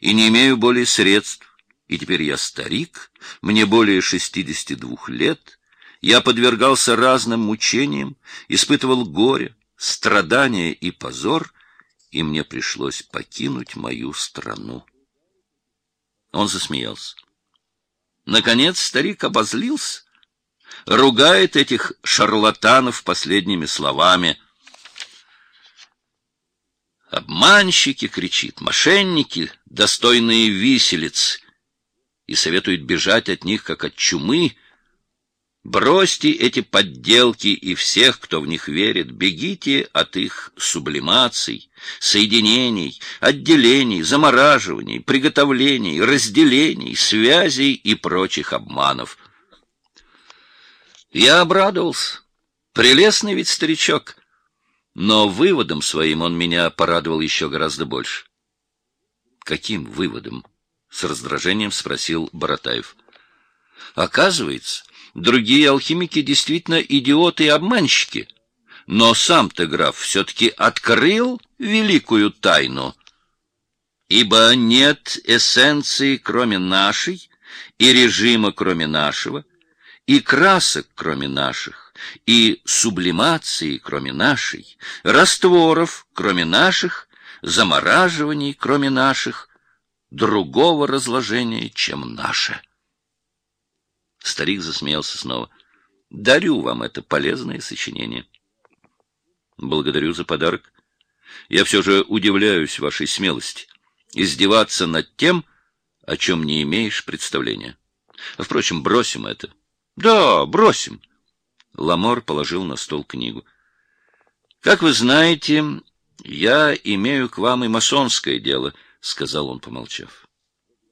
и не имею более средств, и теперь я старик, мне более 62 лет, я подвергался разным мучениям, испытывал горе, страдания и позор, и мне пришлось покинуть мою страну. Он засмеялся. Наконец старик обозлился, ругает этих шарлатанов последними словами. Обманщики, кричит, мошенники, достойные виселиц, и советует бежать от них, как от чумы, Бросьте эти подделки и всех, кто в них верит, бегите от их сублимаций, соединений, отделений, замораживаний, приготовлений, разделений, связей и прочих обманов. Я обрадовался. Прелестный ведь старичок. Но выводом своим он меня порадовал еще гораздо больше. Каким выводом? С раздражением спросил Боротаев. Оказывается, Другие алхимики действительно идиоты и обманщики. Но сам-то граф все-таки открыл великую тайну. Ибо нет эссенции, кроме нашей, и режима, кроме нашего, и красок, кроме наших, и сублимации, кроме нашей, растворов, кроме наших, замораживаний, кроме наших, другого разложения, чем наше. Старик засмеялся снова. Дарю вам это полезное сочинение. Благодарю за подарок. Я все же удивляюсь вашей смелости. Издеваться над тем, о чем не имеешь представления. Впрочем, бросим это. Да, бросим. Ламор положил на стол книгу. Как вы знаете, я имею к вам и масонское дело, сказал он, помолчав.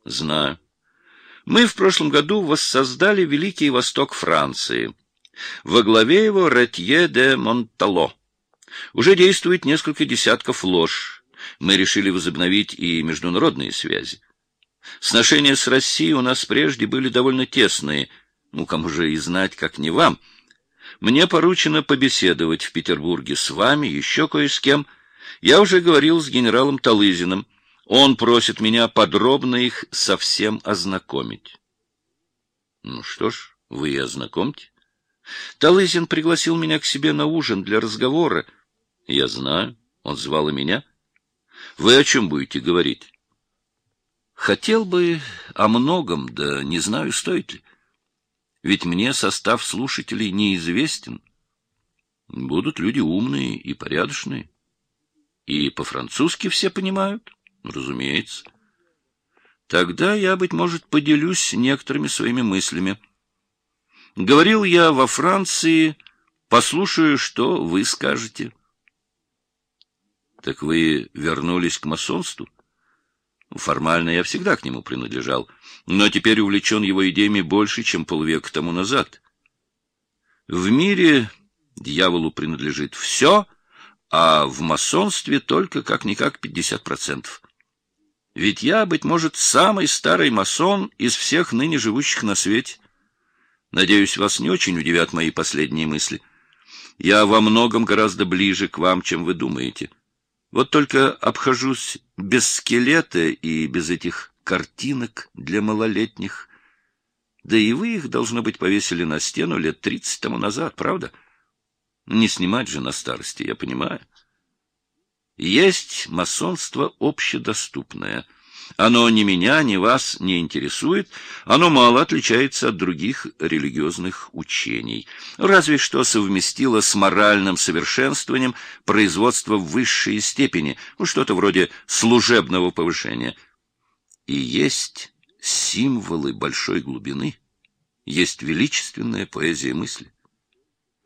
Знаю. Мы в прошлом году воссоздали Великий Восток Франции. Во главе его Ретье де Монтало. Уже действует несколько десятков лож. Мы решили возобновить и международные связи. Сношения с Россией у нас прежде были довольно тесные, ну, кому же и знать, как не вам. Мне поручено побеседовать в Петербурге с вами, еще кое с кем. Я уже говорил с генералом Талызиным. Он просит меня подробно их совсем ознакомить. Ну что ж, вы и ознакомьте. Талызин пригласил меня к себе на ужин для разговора. Я знаю, он звал и меня. Вы о чем будете говорить? Хотел бы о многом, да не знаю, стоит ли. Ведь мне состав слушателей неизвестен. Будут люди умные и порядочные. И по-французски все понимают. Разумеется. Тогда я, быть может, поделюсь некоторыми своими мыслями. Говорил я во Франции, послушаю, что вы скажете. Так вы вернулись к масонству? Формально я всегда к нему принадлежал, но теперь увлечен его идеями больше, чем полвека тому назад. В мире дьяволу принадлежит все, а в масонстве только как-никак пятьдесят процентов. Ведь я, быть может, самый старый масон из всех ныне живущих на свете. Надеюсь, вас не очень удивят мои последние мысли. Я во многом гораздо ближе к вам, чем вы думаете. Вот только обхожусь без скелета и без этих картинок для малолетних. Да и вы их, должно быть, повесили на стену лет тридцать тому назад, правда? Не снимать же на старости, я понимаю. Есть масонство общедоступное. Оно ни меня, ни вас не интересует, оно мало отличается от других религиозных учений, разве что совместило с моральным совершенствованием производство в высшей степени, ну, что-то вроде служебного повышения. И есть символы большой глубины, есть величественная поэзия мысли.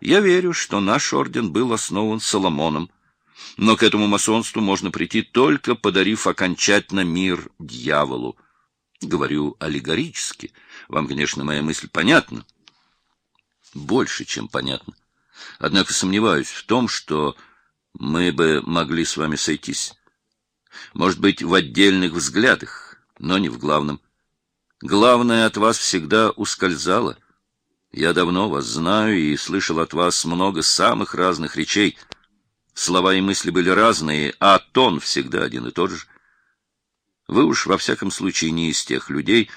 Я верю, что наш орден был основан Соломоном, но к этому масонству можно прийти только подарив окончательно мир дьяволу. Говорю аллегорически. Вам, конечно, моя мысль понятна. Больше, чем понятна. Однако сомневаюсь в том, что мы бы могли с вами сойтись. Может быть, в отдельных взглядах, но не в главном. Главное от вас всегда ускользало. Я давно вас знаю и слышал от вас много самых разных речей — Слова и мысли были разные, а тон всегда один и тот же. Вы уж во всяком случае не из тех людей,